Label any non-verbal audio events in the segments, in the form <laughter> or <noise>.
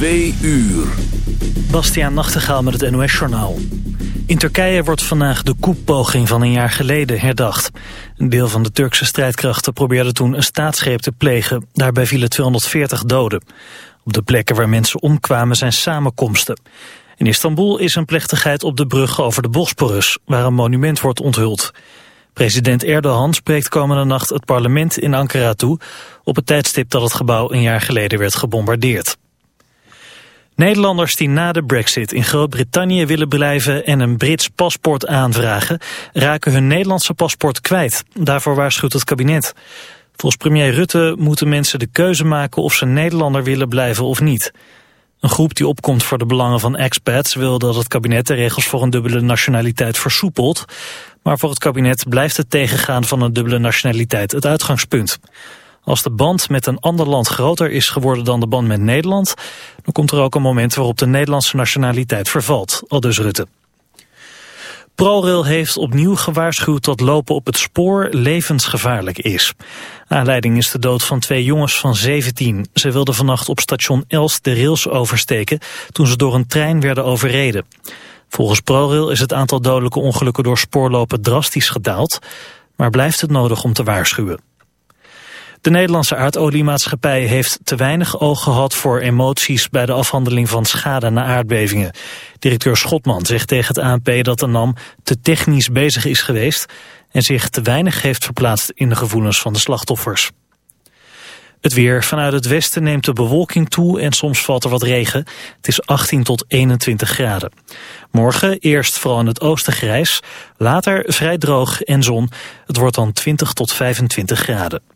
Twee uur. Bastiaan Nachtegaal met het NOS-journaal. In Turkije wordt vandaag de koepoging van een jaar geleden herdacht. Een deel van de Turkse strijdkrachten probeerde toen een staatsgreep te plegen. Daarbij vielen 240 doden. Op de plekken waar mensen omkwamen zijn samenkomsten. In Istanbul is een plechtigheid op de brug over de Bosporus... waar een monument wordt onthuld. President Erdogan spreekt komende nacht het parlement in Ankara toe... op het tijdstip dat het gebouw een jaar geleden werd gebombardeerd. Nederlanders die na de brexit in Groot-Brittannië willen blijven en een Brits paspoort aanvragen, raken hun Nederlandse paspoort kwijt. Daarvoor waarschuwt het kabinet. Volgens premier Rutte moeten mensen de keuze maken of ze Nederlander willen blijven of niet. Een groep die opkomt voor de belangen van expats wil dat het kabinet de regels voor een dubbele nationaliteit versoepelt. Maar voor het kabinet blijft het tegengaan van een dubbele nationaliteit het uitgangspunt. Als de band met een ander land groter is geworden dan de band met Nederland... dan komt er ook een moment waarop de Nederlandse nationaliteit vervalt, aldus Rutte. ProRail heeft opnieuw gewaarschuwd dat lopen op het spoor levensgevaarlijk is. Aanleiding is de dood van twee jongens van 17. Ze wilden vannacht op station Elst de rails oversteken toen ze door een trein werden overreden. Volgens ProRail is het aantal dodelijke ongelukken door spoorlopen drastisch gedaald, maar blijft het nodig om te waarschuwen. De Nederlandse aardoliemaatschappij heeft te weinig oog gehad voor emoties bij de afhandeling van schade na aardbevingen. Directeur Schotman zegt tegen het ANP dat de NAM te technisch bezig is geweest en zich te weinig heeft verplaatst in de gevoelens van de slachtoffers. Het weer. Vanuit het westen neemt de bewolking toe en soms valt er wat regen. Het is 18 tot 21 graden. Morgen eerst vooral in het oosten grijs, later vrij droog en zon. Het wordt dan 20 tot 25 graden.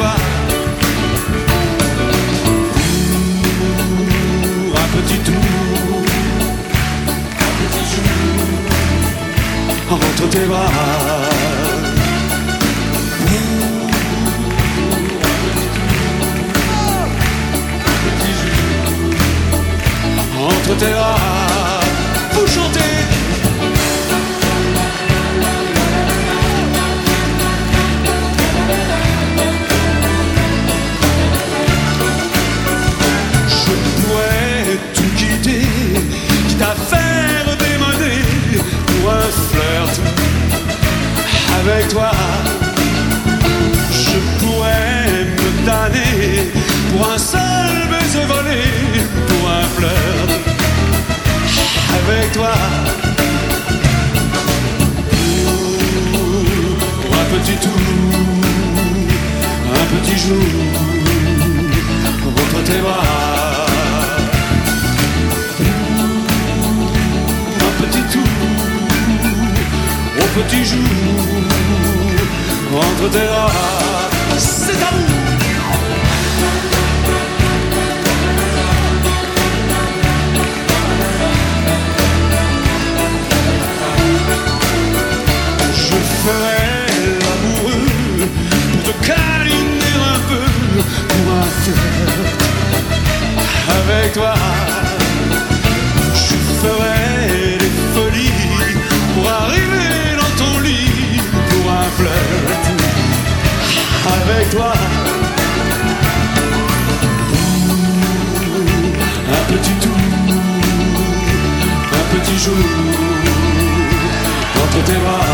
Toi. Pour un petit tour, un petit jour entre tes bras. Toi. Un petit tout, un petit jour entre tes bras.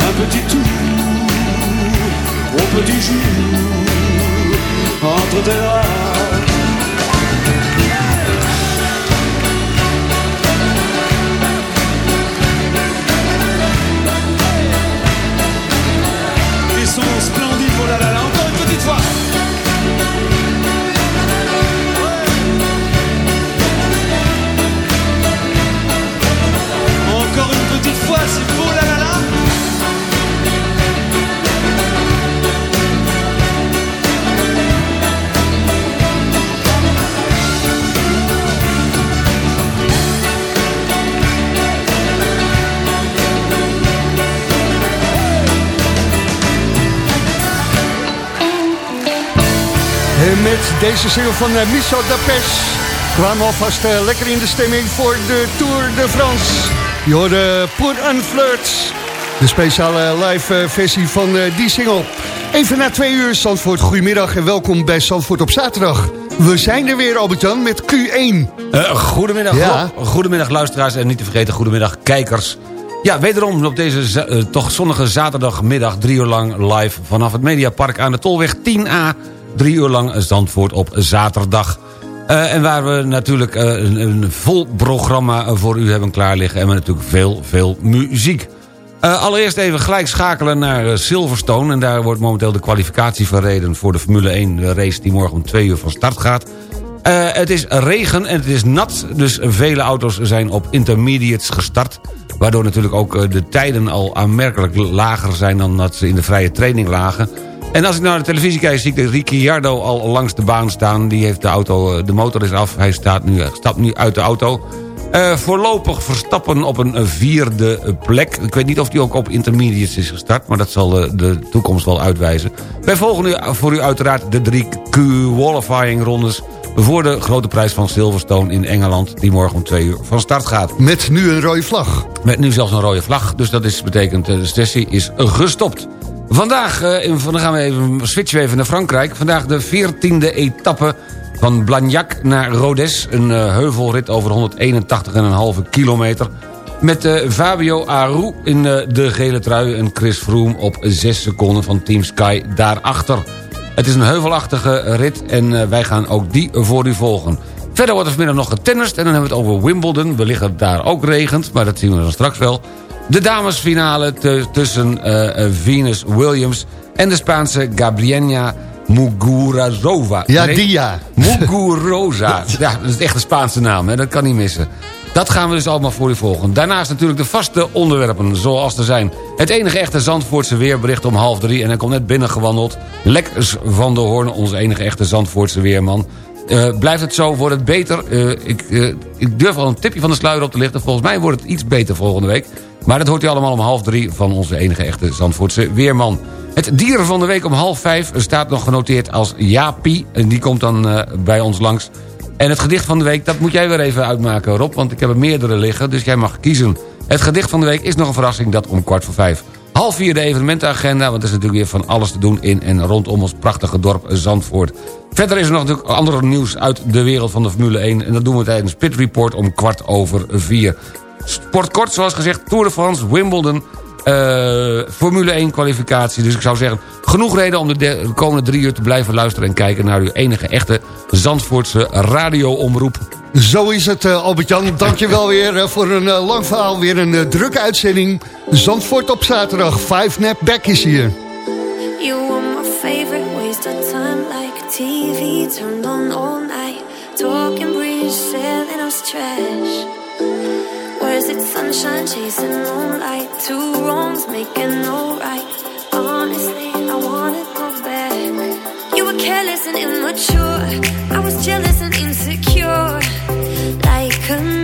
Un petit tout au petit jour entre tes bras. En met deze single van uh, Dapes kwamen we alvast eh, lekker in de stemming voor de Tour de France. Je hoorde Pour un Flirt, de speciale live eh, versie van eh, die single. Even na twee uur, Zandvoort, goedemiddag en welkom bij Zandvoort op zaterdag. We zijn er weer, Albert-Jan, met Q1. Eh, goedemiddag, Ja. Rob. Goedemiddag luisteraars en niet te vergeten goedemiddag kijkers. Ja, wederom op deze eh, toch zonnige zaterdagmiddag... drie uur lang live vanaf het Mediapark aan de Tolweg 10A. Drie uur lang Zandvoort op zaterdag. Eh, en waar we natuurlijk eh, een, een vol programma voor u hebben klaar liggen... en met natuurlijk veel, veel muziek. Eh, allereerst even gelijk schakelen naar Silverstone. En daar wordt momenteel de kwalificatie verreden voor de Formule 1 de race... die morgen om twee uur van start gaat. Het is regen en het is nat, dus vele auto's zijn op intermediates gestart. Waardoor natuurlijk ook de tijden al aanmerkelijk lager zijn... dan dat ze in de vrije training lagen. En als ik naar de televisie kijk, zie ik de Ricciardo al langs de baan staan. Die heeft de auto, eh, de motor is af, hij staat nu, stapt nu uit de auto. Eh, voorlopig Verstappen op een eh, vierde plek. Ik weet niet of die ook op intermediates is gestart... maar dat zal eh, de toekomst wel uitwijzen. Wij volgen nu voor u uiteraard de drie qualifying rondes... voor de grote prijs van Silverstone in Engeland... die morgen om twee uur van start gaat. Met nu een rode vlag. Met nu zelfs een rode vlag, dus dat is, betekent eh, de sessie is gestopt. Vandaag, eh, dan gaan we even, switchen even naar Frankrijk. Vandaag de 14e etappe van Blagnac naar Rodez. Een eh, heuvelrit over 181,5 kilometer. Met eh, Fabio Aru in de gele trui en Chris Froome op 6 seconden van Team Sky daarachter. Het is een heuvelachtige rit en wij gaan ook die voor u volgen. Verder wordt er vanmiddag nog getennist en dan hebben we het over Wimbledon. Wellicht het daar ook regent, maar dat zien we dan straks wel. De damesfinale tussen eh, eh, Venus Williams en de Spaanse Gabriela Muguruza. Ja, die ja. Muguruza. <laughs> ja, dat is echt een Spaanse naam, hè? dat kan niet missen. Dat gaan we dus allemaal voor u volgen. Daarnaast natuurlijk de vaste onderwerpen, zoals er zijn. Het enige echte Zandvoortse weerbericht om half drie... en hij komt net binnengewandeld. Lex van der Hoorn, onze enige echte Zandvoortse weerman. Eh, blijft het zo, wordt het beter. Ik, ik durf al een tipje van de sluier op te lichten. Volgens mij wordt het iets beter volgende week. Maar dat hoort u allemaal om half drie van onze enige echte Zandvoortse weerman. Het dier van de week om half vijf staat nog genoteerd als Jaapie. En die komt dan eh, bij ons langs. En het gedicht van de week, dat moet jij weer even uitmaken Rob. Want ik heb er meerdere liggen, dus jij mag kiezen. Het gedicht van de week is nog een verrassing, dat om kwart voor vijf. Half vier de evenementenagenda, want er is natuurlijk weer van alles te doen... in en rondom ons prachtige dorp Zandvoort. Verder is er nog natuurlijk andere nieuws uit de wereld van de Formule 1... en dat doen we tijdens Pit Report om kwart over vier. Sportkort, zoals gezegd, Tour de France, Wimbledon... Eh, Formule 1 kwalificatie. Dus ik zou zeggen, genoeg reden om de, komende drie uur te blijven luisteren... en kijken naar uw enige echte Zandvoortse radioomroep. Zo is het, eh, Albert-Jan. Dank je wel weer eh, voor een lang verhaal. Weer een drukke uitzending. Zandvoort op zaterdag. Five Nap Back is hier. You were my favorite, waste of time like TV turned on all night. Talking British selling us trash. sunshine, chasing moonlight. Two wrongs making no right. Honestly, I wanna go back. You were careless and immature. I was jealous and insecure. Like a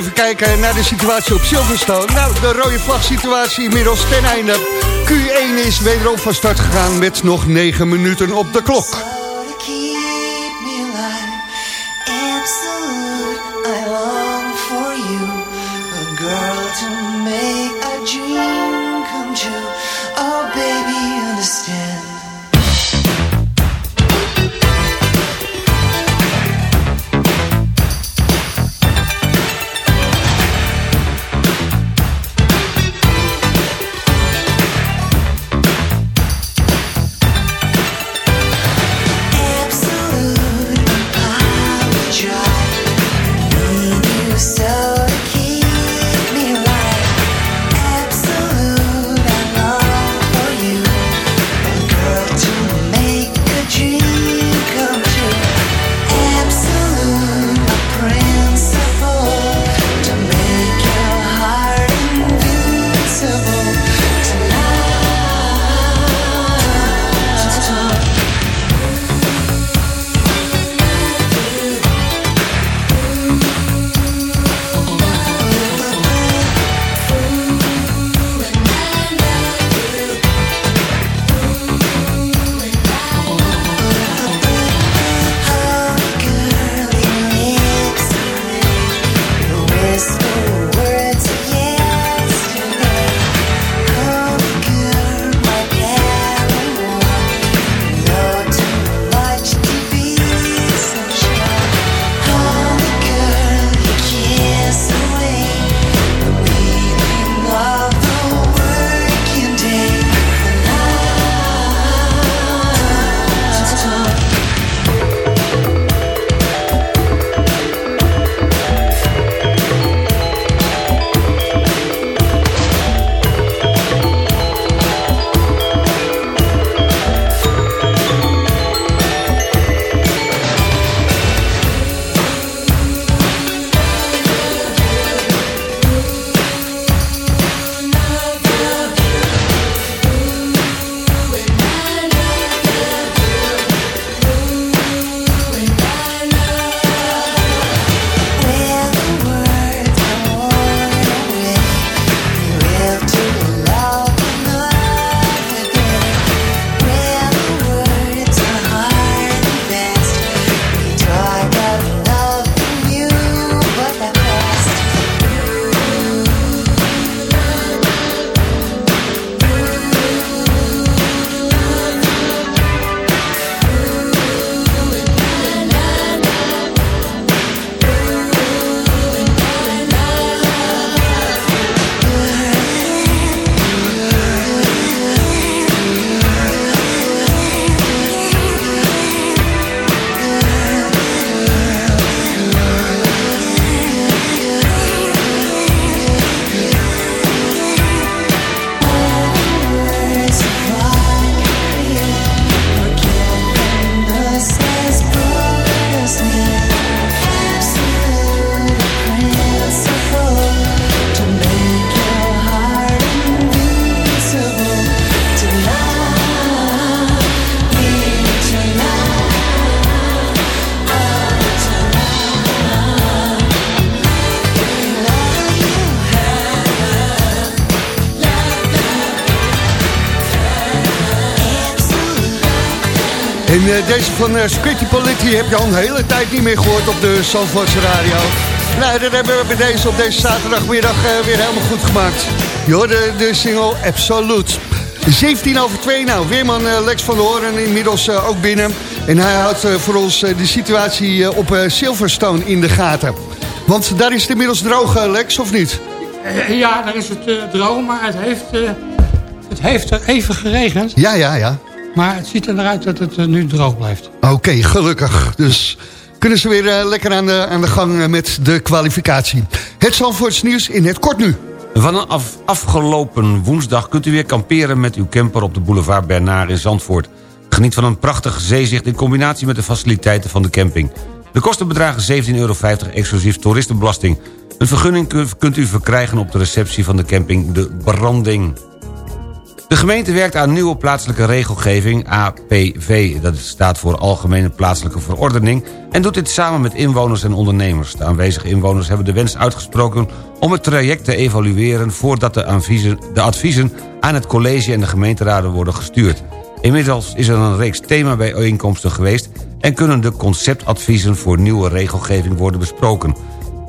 even kijken naar de situatie op Silverstone. Nou, de rode vlag situatie inmiddels ten einde. Q1 is wederom van start gegaan met nog 9 minuten op de klok. En eh, deze van uh, Squitty heb je al een hele tijd niet meer gehoord op de Zandvoortse radio. Nou, dat hebben we bij deze op deze zaterdagmiddag uh, weer helemaal goed gemaakt. Je hoorde de single Absolute. 17 over 2, nou, weerman Lex van der Hoorn inmiddels ook binnen. En hij houdt voor ons de situatie op Silverstone in de gaten. Want daar is het inmiddels droog, Lex, of niet? Ja, daar is het droog, maar het heeft, het heeft er even geregend. Ja, ja, ja. Maar het ziet eruit dat het nu droog blijft. Oké, gelukkig. Dus kunnen ze weer uh, lekker aan de, aan de gang met de kwalificatie. Het Zandvoorts nieuws in het kort nu. Vanaf afgelopen woensdag kunt u weer kamperen met uw camper op de boulevard Bernard in Zandvoort. Geniet van een prachtig zeezicht in combinatie met de faciliteiten van de camping. De kosten bedragen 17,50 euro exclusief toeristenbelasting. Een vergunning kunt u verkrijgen op de receptie van de camping De Branding. De gemeente werkt aan nieuwe plaatselijke regelgeving, APV. Dat staat voor Algemene Plaatselijke Verordening... en doet dit samen met inwoners en ondernemers. De aanwezige inwoners hebben de wens uitgesproken... om het traject te evalueren voordat de adviezen, de adviezen aan het college en de gemeenteraden worden gestuurd. Inmiddels is er een reeks themabijeenkomsten geweest... en kunnen de conceptadviezen voor nieuwe regelgeving worden besproken.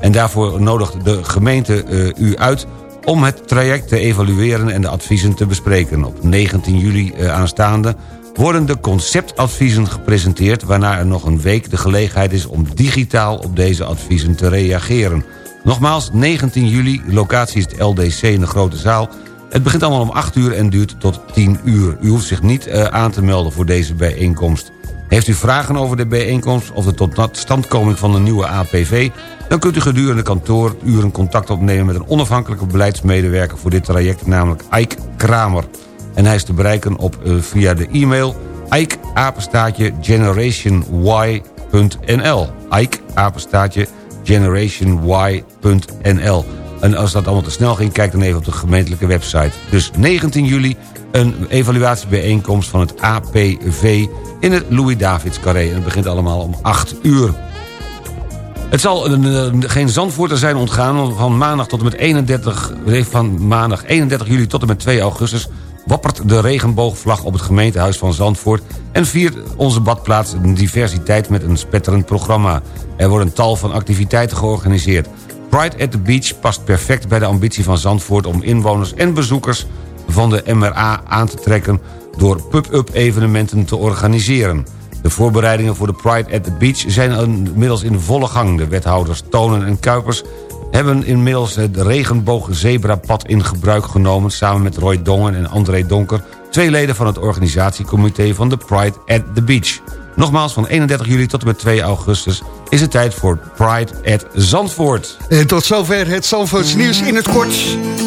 En daarvoor nodigt de gemeente uh, u uit om het traject te evalueren en de adviezen te bespreken. Op 19 juli eh, aanstaande worden de conceptadviezen gepresenteerd... waarna er nog een week de gelegenheid is om digitaal op deze adviezen te reageren. Nogmaals, 19 juli, locatie is het LDC in de Grote Zaal... Het begint allemaal om 8 uur en duurt tot 10 uur. U hoeft zich niet uh, aan te melden voor deze bijeenkomst. Heeft u vragen over de bijeenkomst of de totstandkoming van een nieuwe APV... dan kunt u gedurende kantooruren contact opnemen met een onafhankelijke beleidsmedewerker voor dit traject, namelijk Ike Kramer. En hij is te bereiken op, uh, via de e-mail Ike apenstaatje generationy.nl Ike apenstaatje generationy.nl En als dat allemaal te snel ging, kijk dan even op de gemeentelijke website. Dus 19 juli een evaluatiebijeenkomst van het APV in het Louis-Davids Carré. En het begint allemaal om 8 uur. Het zal een, geen Zandvoorter zijn ontgaan. Van maandag tot en met 31, van maandag 31 juli tot en met 2 augustus... wappert de regenboogvlag op het gemeentehuis van Zandvoort... en viert onze badplaats diversiteit met een spetterend programma. Er worden tal van activiteiten georganiseerd. Pride at the Beach past perfect bij de ambitie van Zandvoort... om inwoners en bezoekers van de MRA aan te trekken door pub-up evenementen te organiseren. De voorbereidingen voor de Pride at the Beach zijn inmiddels in volle gang. De wethouders Tonen en Kuipers hebben inmiddels het regenboogzebrapad in gebruik genomen... samen met Roy Dongen en André Donker... twee leden van het organisatiecomité van de Pride at the Beach. Nogmaals, van 31 juli tot en met 2 augustus is het tijd voor Pride at Zandvoort. En tot zover het Zandvoorts nieuws in het kort.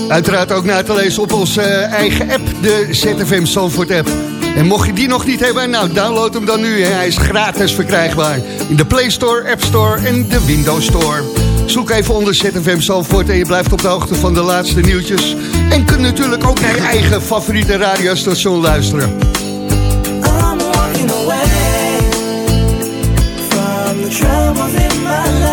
Uiteraard ook na te lezen op onze eigen app, de ZFM Zandvoort app. En mocht je die nog niet hebben, nou download hem dan nu. Hij is gratis verkrijgbaar in de Play Store, App Store en de Windows Store. Zoek even onder ZFM Zandvoort en je blijft op de hoogte van de laatste nieuwtjes. En kunt natuurlijk ook naar je eigen favoriete radiostation luisteren. I'm walking away from the troubles in my.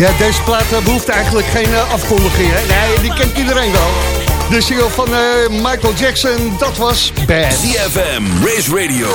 Ja, deze plaat eh, behoeft eigenlijk geen eh, afkondiging. Hè? Nee, die kent iedereen wel. De single van eh, Michael Jackson, dat was Bad. CFM, Race Radio,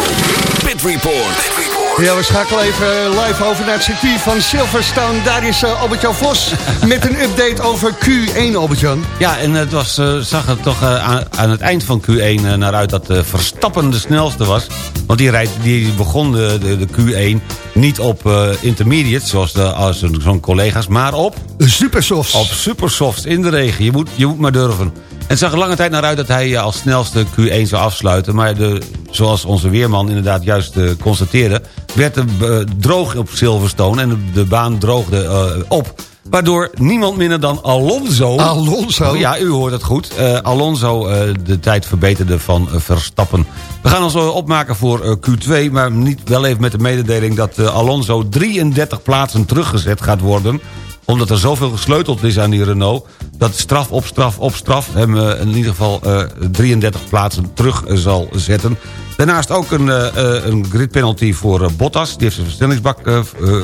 Pit Report. Ja, we schakelen even live over naar het circuit van Silverstone. Daar is uh, Albert-Jan Vos <laughs> met een update over Q1, Albert-Jan. Ja, en het was, uh, zag er toch uh, aan, aan, het eind van Q1 naar uit dat Verstappen de snelste was. Want die, rijdt, die begon de, de, de Q1 niet op intermediate, zoals, zo'n collega's, maar op... Supersofts. Op supersofts in de regen. Je moet, je moet maar durven. En het zag er lange tijd naar uit dat hij als snelste Q1 zou afsluiten. Maar de, zoals onze weerman inderdaad juist uh, constateerde... werd het uh, droog op Silverstone en de, de baan droogde uh, op. Waardoor niemand minder dan Alonso... Alonso? Ja, u hoort het goed. Alonso de tijd verbeterde van Verstappen. We gaan ons opmaken voor Q2... maar niet wel even met de mededeling dat Alonso 33 plaatsen teruggezet gaat worden omdat er zoveel gesleuteld is aan die Renault... dat straf op straf op straf hem in ieder geval uh, 33 plaatsen terug zal zetten. Daarnaast ook een, uh, een grid penalty voor Bottas. Die heeft zijn versnellingsbak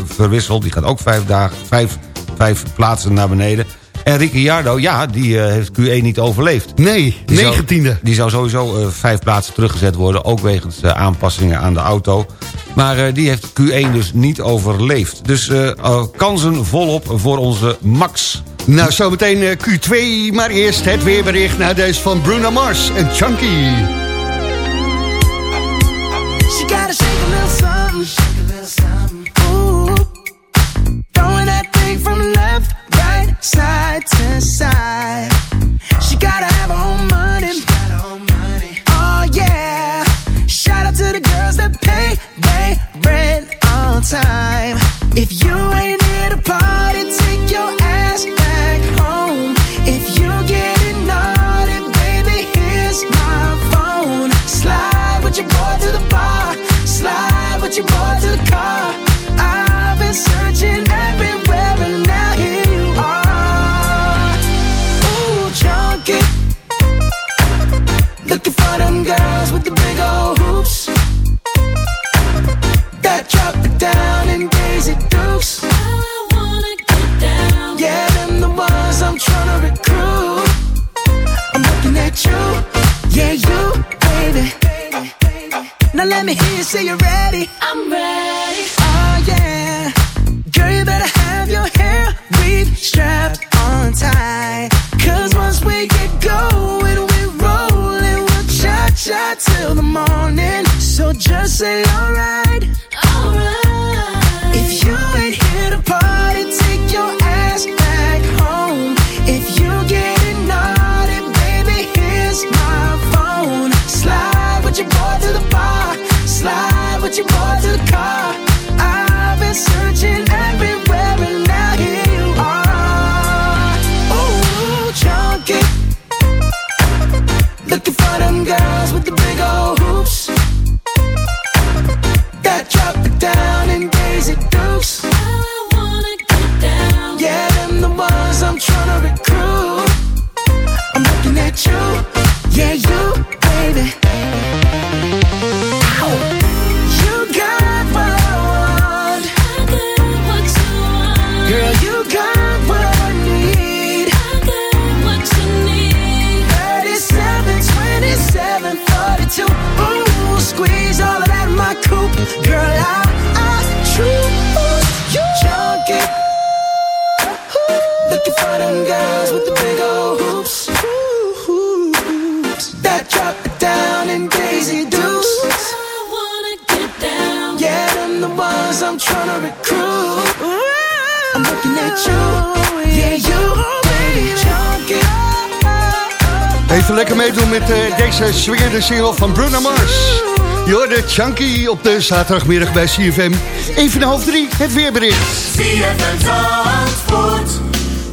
verwisseld. Die gaat ook vijf, dagen, vijf, vijf plaatsen naar beneden. En Ricciardo, ja, die uh, heeft Q1 niet overleefd. Nee, die negentiende. Zou, die zou sowieso uh, vijf plaatsen teruggezet worden... ook wegens uh, aanpassingen aan de auto. Maar die heeft Q1 dus niet overleefd. Dus kansen volop voor onze Max. Nou, zometeen Q2, maar eerst het weerbericht... naar deze van Bruno Mars en Chunky. gotta shake a little something. Say you're ready. I'm ready. Oh yeah. Girl, you better have your hair weave strapped on tight. Cause once we get going, we rollin', we'll cha-cha till the morning. So just say. Alright. Deze swingende single van Bruno Mars. Je hoorde Chunky op de zaterdagmiddag bij CFM. Even half drie, het weerbericht. CFM Zandvoort,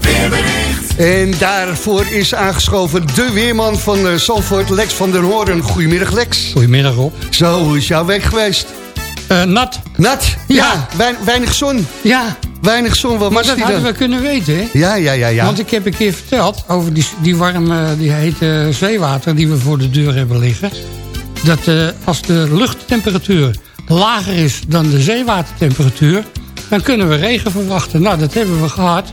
weerbericht. En daarvoor is aangeschoven de weerman van eh, Zandvoort, Lex van den Hoorn. Goedemiddag Lex. Goedemiddag Rob. Zo, hoe is jouw week geweest? Eh, nat. Nat? Ja, wein- weinig zon. Ja. Weinig zon, wat Maar dat hadden dan? we kunnen weten, hè? Ja, ja, ja, ja. Want ik heb een keer verteld over die, die warme, die hete zeewater die we voor de deur hebben liggen. Dat eh, als de luchttemperatuur lager is dan de zeewatertemperatuur, dan kunnen we regen verwachten. Nou, dat hebben we gehad.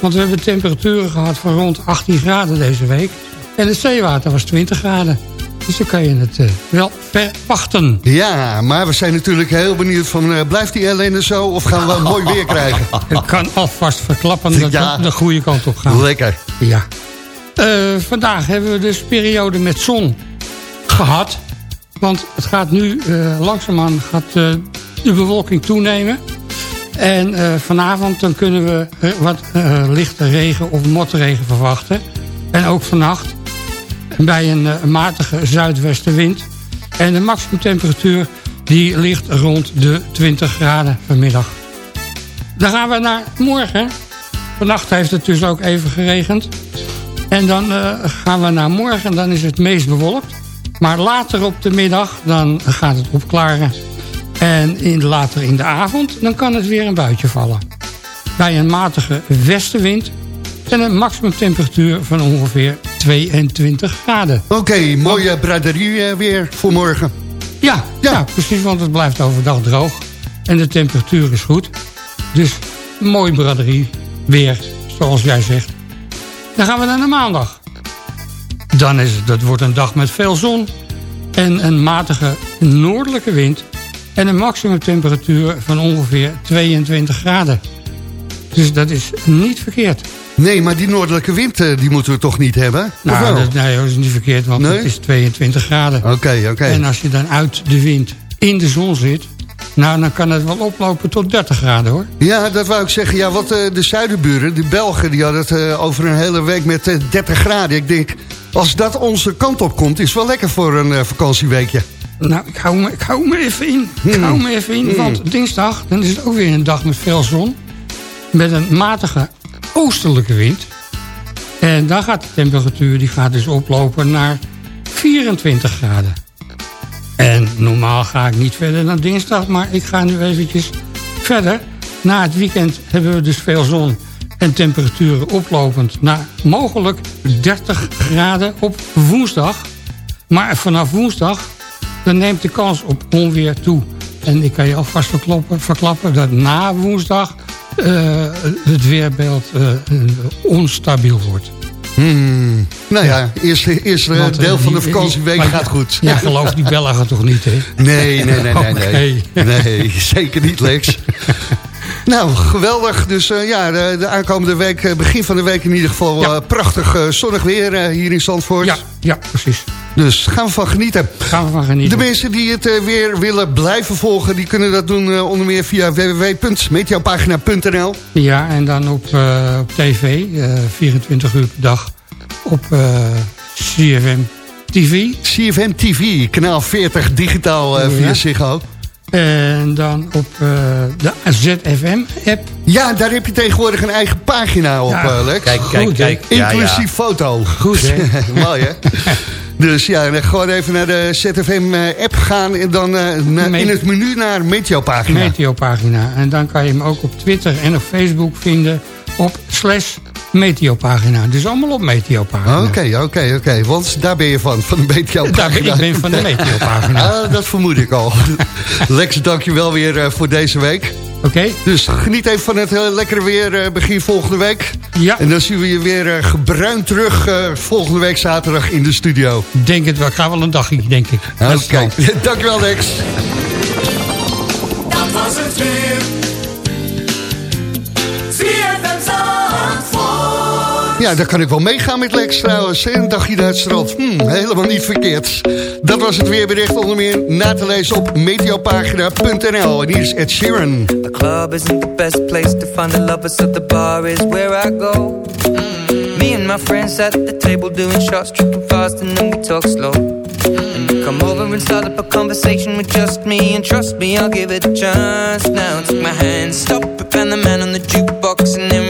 Want we hebben temperaturen gehad van rond 18 graden deze week. En het zeewater was 20 graden. Dus dan kan je het eh, wel verwachten. Ja, maar we zijn natuurlijk heel benieuwd van... eh, blijft die ellende zo of gaan we wel mooi weer krijgen? <laughs> Ik kan alvast verklappen dat Ja. we de goede kant op gaan. Lekker. Ja. Eh, vandaag hebben we dus periode met zon gehad. Want het gaat nu langzaamaan gaat, de bewolking toenemen. En vanavond dan kunnen we wat lichte regen of motregen verwachten. En ook vannacht bij een eh, matige zuidwestenwind. En de maximumtemperatuur die ligt rond de 20 graden vanmiddag. Dan gaan we naar morgen. Vannacht heeft het dus ook even geregend. En dan eh, gaan we naar morgen, dan is het meest bewolkt. Maar later op de middag, dan gaat het opklaren. En in, later in de avond, dan kan het weer een buitje vallen. Bij een matige westenwind en een maximumtemperatuur van ongeveer 22 graden. Oké, mooie braderie eh, weer voor morgen. Ja, ja. precies, want het blijft overdag droog. En de temperatuur is goed. Dus mooi braderie, weer, zoals jij zegt. Dan gaan we naar de maandag. Dan is het, dat wordt een dag met veel zon. En een matige noordelijke wind. En een maximumtemperatuur van ongeveer 22 graden. Dus dat is niet verkeerd. Nee, maar die noordelijke wind eh, die moeten we toch niet hebben? Nou, dat, nee, dat is niet verkeerd, want Nee? het is 22 graden. Oké, oké. En als je dan uit de wind in de zon zit... nou, dan kan het wel oplopen tot 30 graden, hoor. Ja, dat wou ik zeggen. Ja, wat eh, de zuidenburen, de Belgen, die hadden het eh, over een hele week met eh, 30 graden. Ik denk, als dat onze kant op komt, is het wel lekker voor een vakantieweekje. Nou, ik hou me, ik hou me even in. Ik Hmm. hou me even in, want dinsdag dan is het ook weer een dag met veel zon. Met een matige oostelijke wind. En dan gaat de temperatuur die gaat dus oplopen naar 24 graden. En normaal ga ik niet verder dan dinsdag, maar ik ga nu eventjes verder. Na het weekend hebben we dus veel zon en temperaturen oplopend naar mogelijk 30 graden op woensdag. Maar vanaf woensdag dan neemt de kans op onweer toe. En ik kan je alvast verklappen, verklappen dat na woensdag het weerbeeld eh, onstabiel wordt. Hmm. Nou ja, eerste, eerste Want, eh, deel van de vakantieweek gaat goed. Jij gelooft die Bellagen toch niet, hè? Nee, nee, nee, nee, <laughs> nee. Nee, zeker niet, Lex. <laughs> Nou, geweldig. Dus eh, ja, de, de aankomende week, eh, begin van de week in ieder geval... Ja. eh, prachtig eh, zonnig weer eh, hier in Zandvoort. Ja, ja, precies. Dus gaan we van genieten. Gaan we van De genieten. mensen die het eh, weer willen blijven volgen... die kunnen dat doen eh, onder meer via www.meteopagina.nl. Ja, en dan op, eh, op tv, eh, 24 uur per dag, op eh, CFM TV. CFM TV, kanaal 40, digitaal eh, via Ja. Ziggo. En dan op eh, de ZFM-app. Ja, daar heb je tegenwoordig een eigen pagina op, Ja. Lex. Kijk, kijk, Goed, kijk. Ja, Inclusief ja. foto. Goed, hè? <laughs> Mooi, hè? <laughs> Dus ja, gewoon even naar de ZFM-app gaan... en dan eh, in het menu naar Meteopagina. Meteopagina. En dan kan je hem ook op Twitter en op Facebook vinden op slash Meteopagina. Dus allemaal op Meteopagina. Oké, oké, oké. Want daar ben je van, van de Meteopagina. Daar ben, ik ben van de <laughs> Meteopagina. Ah, dat vermoed ik al. <laughs> Lex, dank je wel weer eh, voor deze week. Oké? Dus geniet even van het eh, lekkere weer eh, begin volgende week. Ja, En dan zien we je weer eh, gebruind terug eh, volgende week zaterdag in de studio. denk het wel. Ik ga wel een dagje, denk ik. Oké, <laughs> dankjewel Lex. Dat was het weer. Ja, daar kan ik wel meegaan met Lex trouwens. Een dagje naar het strand. Hm, helemaal niet verkeerd. Dat was het weerbericht onder meer na te lezen op meteopagina.nl. En hier is Ed Sheeran. The club isn't the best place to find the lovers, so the bar is where I go. Me and my friends at the table doing shots, tripping fast, and then we talk slow. Come over and start up a conversation with just me, and trust me, I'll give it a chance. Now take my hand, stop it, and the man on the jukebox, and then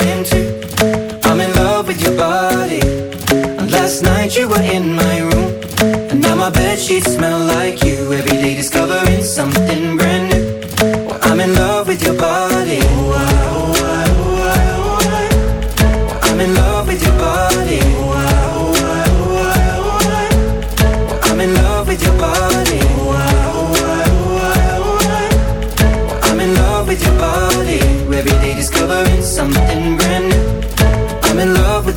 you were in my room. And now my bed sheets smell like you.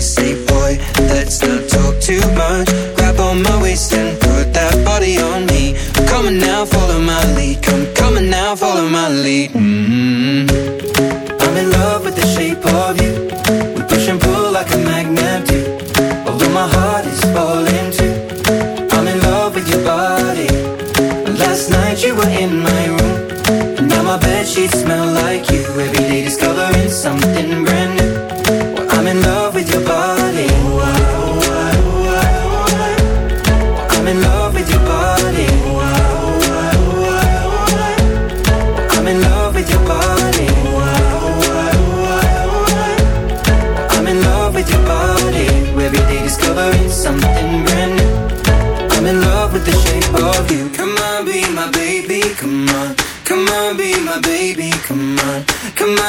Say, boy, let's not talk too much. Grab on my waist and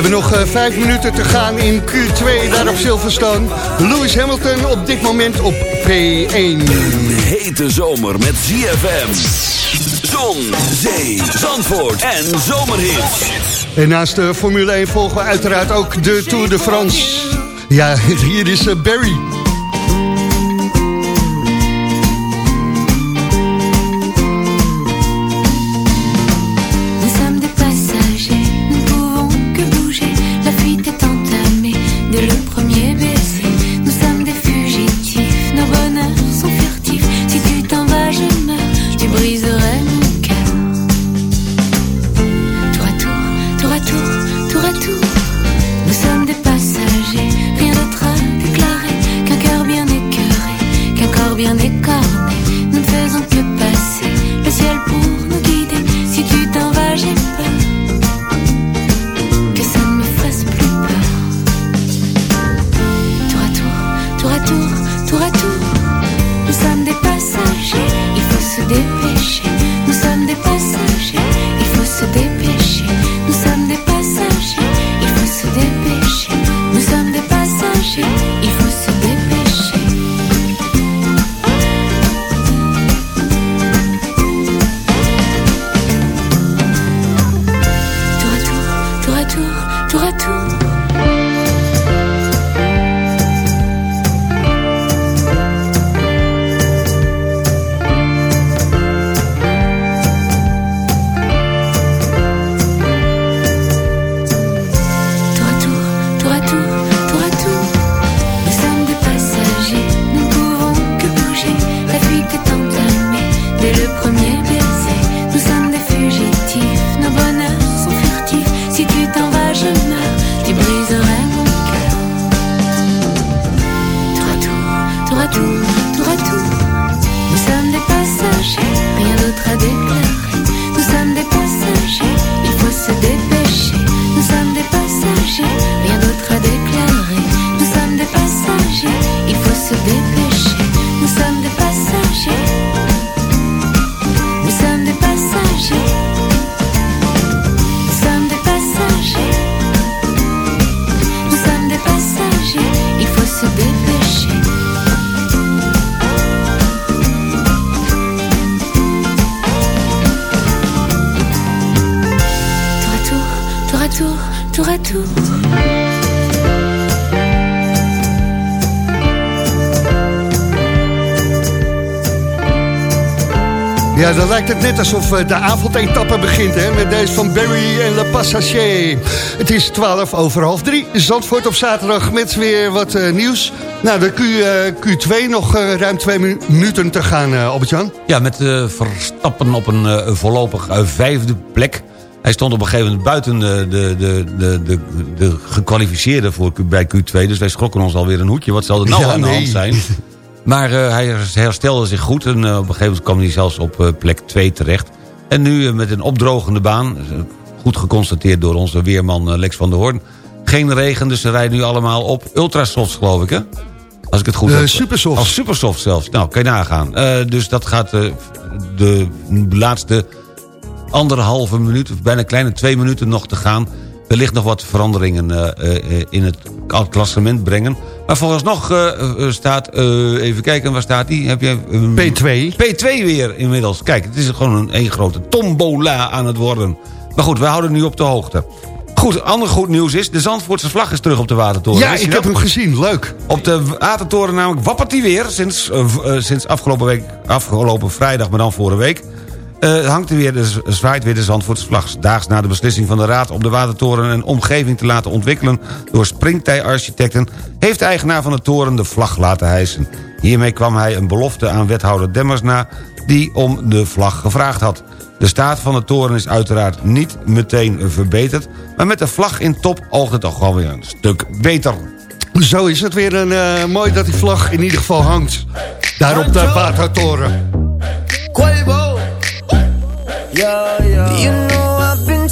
hebben nog eh, vijf minuten te gaan in Q2 daar op Silverstone. Lewis Hamilton op dit moment op P1. Een hete zomer met ZFM. Zon, zee, zandvoort en zomerhit. En naast de Formule 1 volgen we uiteraard ook de Tour de France. Ja, <laughs> hier is eh, Barry. Het net alsof eh, de avondetappe begint, hè, met deze van Barry en Le Passager. Het is 12 over half 3, Zandvoort op zaterdag met weer wat eh, nieuws. Nou, de Q, eh, Q2 nog ruim twee minu- minuten te gaan, eh Albert-Jan. Ja, met Verstappen op een voorlopig vijfde plek. Hij stond op een gegeven moment buiten de, de, de, de, de, de gekwalificeerden voor, bij Q2. Dus wij schrokken ons alweer een hoedje. Wat zal er nou Ja, aan de nee. hand zijn? <laughs> Maar eh, hij herstelde zich goed en eh, op een gegeven moment kwam hij zelfs op eh, plek 2 terecht. En nu met een opdrogende baan, goed geconstateerd door onze weerman Lex van der Hoorn. Geen regen, dus ze rijden nu allemaal op ultrasofts geloof ik hè? Als ik het goed heb. supersoft. Als supersoft zelfs. Nou, kan je nagaan. Dus dat gaat de laatste anderhalve minuut, of bijna kleine twee minuten nog te gaan. Wellicht nog wat veranderingen in het klassement brengen. Maar vooralsnog eh, eh, staat, eh, even kijken, waar staat die? Heb je, ehm, P2. P2 weer inmiddels. Kijk, het is gewoon een, een grote tombola aan het worden. Maar goed, we houden nu op de hoogte. Goed, ander goed nieuws is, de Zandvoortse vlag is terug op de Watertoren. Ja, ik dat? heb hem gezien, leuk. Op de Watertoren namelijk wappert hij weer. Sinds, sinds afgelopen, week, afgelopen vrijdag, maar dan vorige week. Eh, hangt er weer de, zwaait weer de Zandvoortse vlag. Daags na de beslissing van de Raad om de Watertoren... een omgeving te laten ontwikkelen door springtij-architecten... heeft de eigenaar van de toren de vlag laten hijsen. Hiermee kwam hij een belofte aan wethouder Demmers na... die om de vlag gevraagd had. De staat van de toren is uiteraard niet meteen verbeterd... maar met de vlag in top oogt het toch weer een stuk beter. Zo is het weer een, eh, mooi dat die vlag in ieder geval hangt. Daar op de Watertoren. Quavo. Yeah,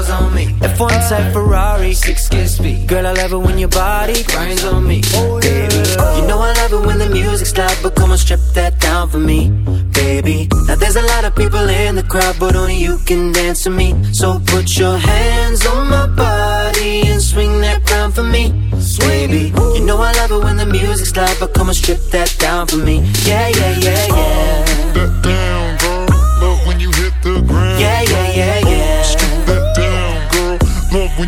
girls on me. F1 type Ferrari, six kiss speed. Girl, I love it when your body grinds on me. Baby, you know I love it when the music's loud, but come on, strip that down for me. Baby, now there's a lot of people in the crowd, but only you can dance to me. So put your hands on my body and swing that crown for me. Baby, you know I love it when the music's loud, but come on, strip that down for me. Yeah, yeah, yeah, yeah.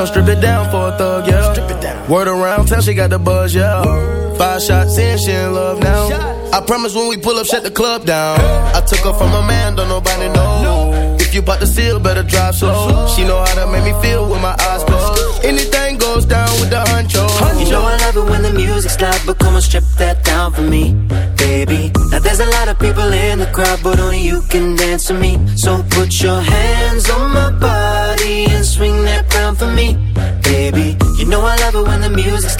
Gon' strip it down for a thug, yeah. Strip it down. Word around town, she got the buzz, yeah. Five shots in, she in love now. I promise when we pull up, shut the club down. I took her from a man, don't nobody know. If you bout to seal, better drive slow. She know how to make me feel with my eyes closed. Anything goes down with the honcho. You know I love it when the music's loud, but come on, strip that down for me, baby. Now there's a lot of people in the crowd, but only you can dance to me. So put your hands on my body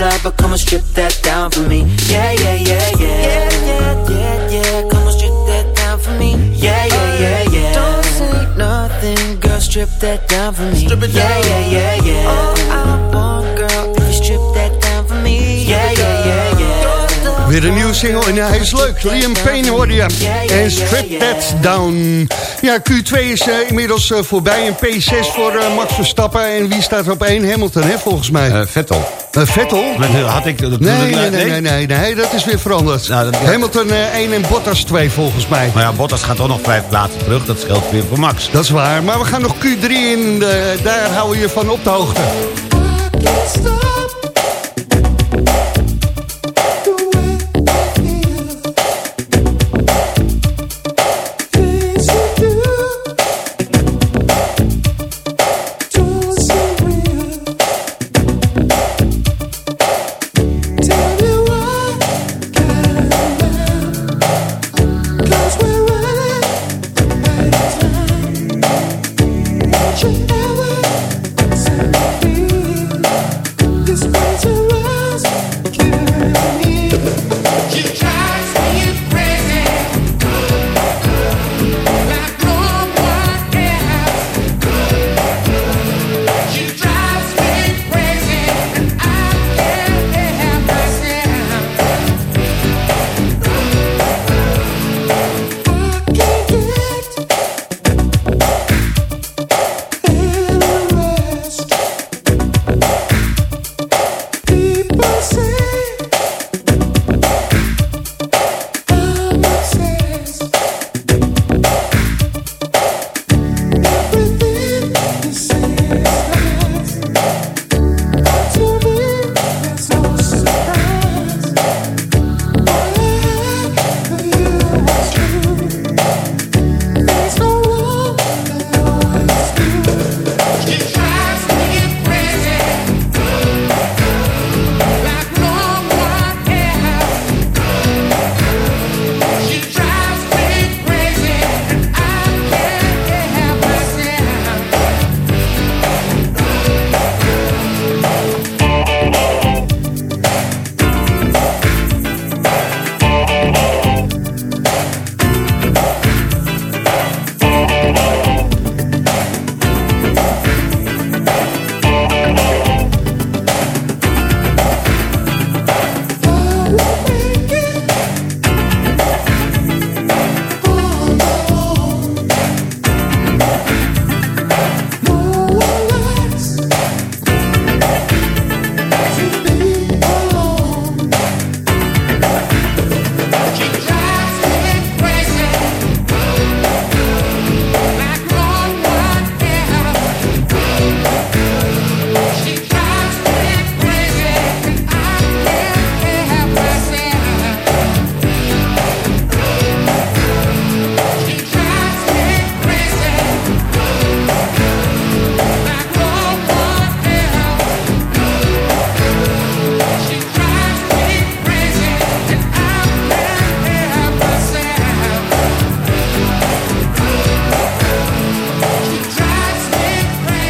loud, but come on, strip that down for me. Yeah, yeah, yeah, yeah. Yeah, yeah, yeah, yeah. Come on, strip that down for me. Yeah, yeah, yeah, yeah. Don't say nothing, girl, strip that down for me. Strip it Yeah, down. yeah, yeah, yeah. All I want, girl, if you strip that down for me. Yeah, yeah, yeah, yeah. Weer een nieuwe single en hij is leuk. Liam Payne hoorde je. En Strip That Down. Ja, Q2 is eh, inmiddels eh, voorbij. En P6 voor eh, Max Verstappen. En wie staat er op 1? Hamilton, hè, volgens mij. Eh, Vettel. Eh, Vettel? Met, eh, had ik... Nee, nee, nee, nee, nee, nee, dat is weer veranderd. Nou, dat- ja. Hamilton eh, 1 en Bottas 2 volgens mij. Maar ja, Bottas gaat toch nog vijf plaatsen terug. Dat scheelt weer voor Max. Dat is waar, maar we gaan nog Q3 in. eh, daar houden we je van op de hoogte.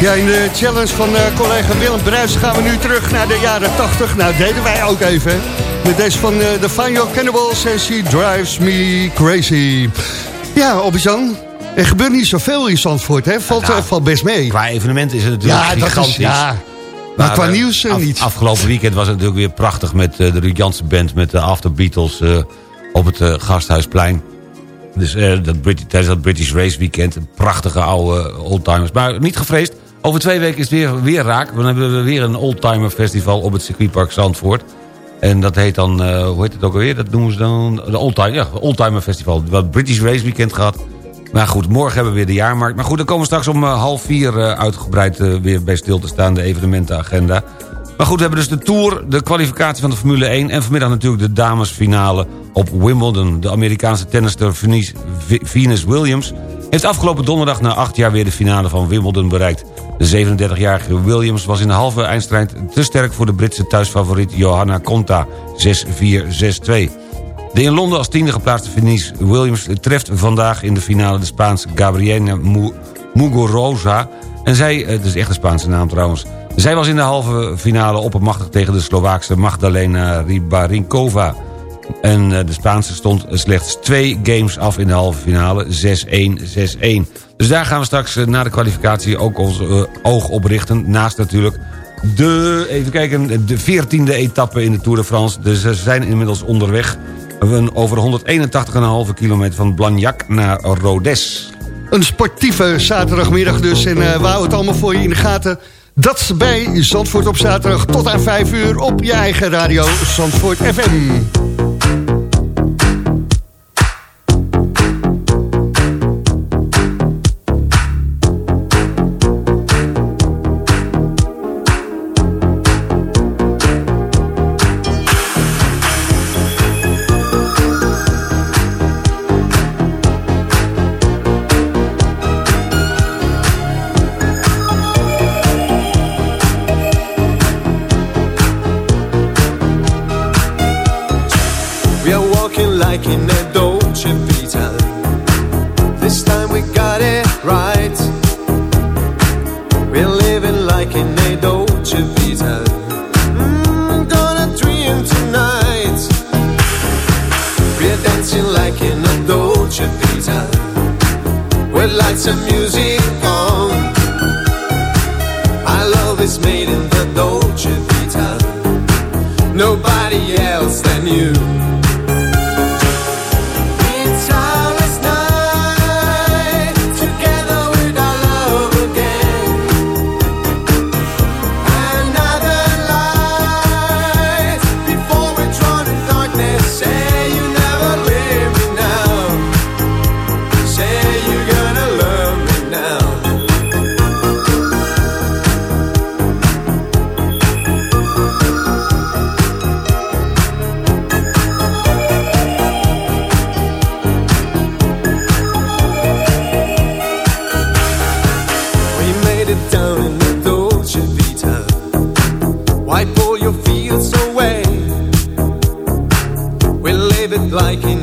Ja, in de challenge van eh, collega Willem Bruis gaan we nu terug naar de jaren 80. Nou, deden wij ook even. Met deze van uh, de Fine Cannibals en She Drives Me Crazy. Ja, Albert-Jan, er gebeurt niet zoveel in Zandvoort, hè? Valt, Nou, eh, valt best mee. Qua evenementen is het natuurlijk Ja, dat is- gigantisch. ja. Maar qua eh, nieuws, eh, af- niet. Afgelopen weekend was het natuurlijk weer prachtig met eh, de Ruud Jansen Band... met de After Beatles eh, op het eh, Gasthuisplein. Dus eh, dat Brit tijdens dat British Race Weekend... een prachtige oude oldtimers. Maar niet gevreesd. Over twee weken is het weer, weer raak. Dan hebben we weer een oldtimer festival op het circuitpark Zandvoort. En dat heet dan, eh, hoe heet het ook alweer? Dat noemen ze dan de Oldtimer, ja. We hebben British Race Weekend gehad. Maar goed, morgen hebben we weer de jaarmarkt. Maar goed, dan komen we straks om eh, half vier eh, uitgebreid weer bij stil te staan... de evenementenagenda. Maar goed, we hebben dus de Tour, de kwalificatie van de Formule 1... en vanmiddag natuurlijk de damesfinale op Wimbledon. De Amerikaanse tennister Venus, Williams... heeft afgelopen donderdag na acht jaar weer de finale van Wimbledon bereikt. De 37-jarige Williams was in de halve eindstrijd te sterk... voor de Britse thuisfavoriet Johanna Conta 6-4-6-2. De in Londen als tiende geplaatste Venus Williams treft vandaag in de finale de Spaanse Gabriela Mu- Muguruza. En zij, het is echt een Spaanse naam trouwens. Zij was in de halve finale oppermachtig tegen de Slovaakse Magdalena Rybarinkova. En eh, de Spaanse stond slechts twee games af in de halve finale. 6-1, 6-1. Dus daar gaan we straks eh, na de kwalificatie ook ons eh, oog op richten. Naast natuurlijk de, even kijken, de 14e etappe in de Tour de France. Dus ze zijn inmiddels onderweg. Een over 181,5 kilometer van Blagnac naar Rodez. Een sportieve zaterdagmiddag dus. En eh we houden het allemaal voor je in de gaten. Dat bij Zandvoort op zaterdag tot aan 5 uur op je eigen radio Zandvoort FM. Like in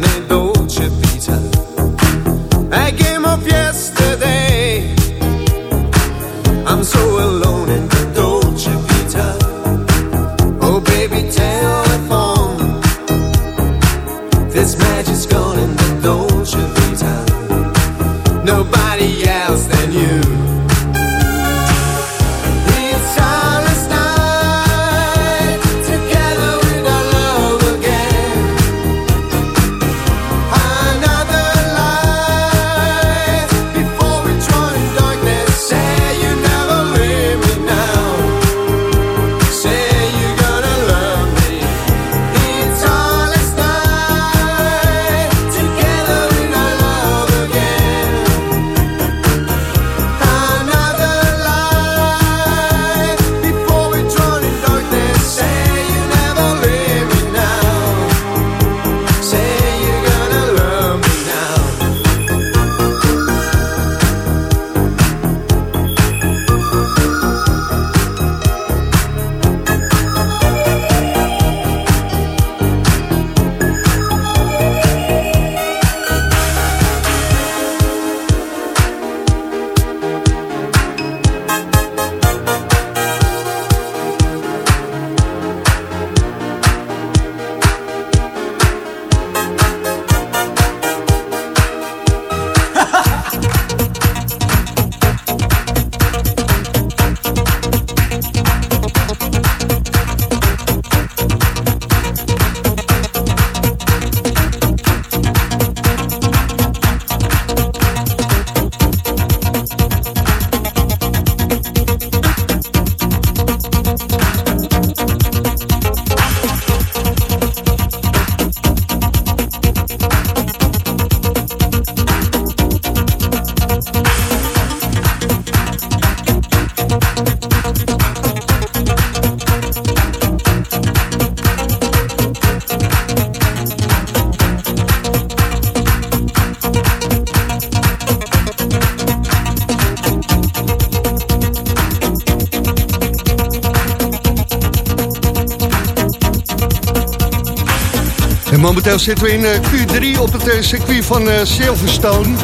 zitten we in eh, Q3 op het eh, circuit van eh, Silverstone.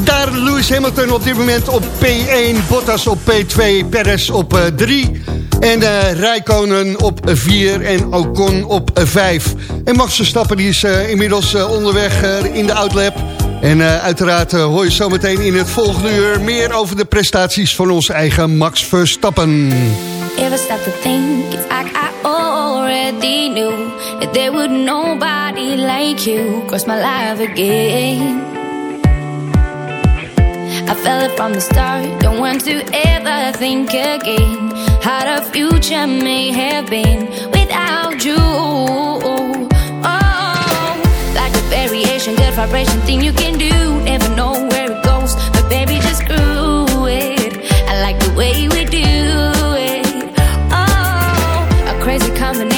Daar Lewis Hamilton op dit moment op P1, Bottas op P2, Perez op 3... En uh, Rijkonen op 4 en Ocon op 5. En Max Verstappen is inmiddels onderweg in de Outlap. En uiteraard hoor je zometeen in het volgende uur... meer over de prestaties van onze eigen Max Verstappen. Ever stop to think it's like I already knew That there would nobody like you Cross my life again. I felt it from the start Don't want to ever think again. How the future may have been Without you. Oh, like a variation Good vibration thing you can do. Never know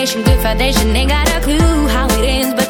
good foundation. Ain't got a clue how it ends, but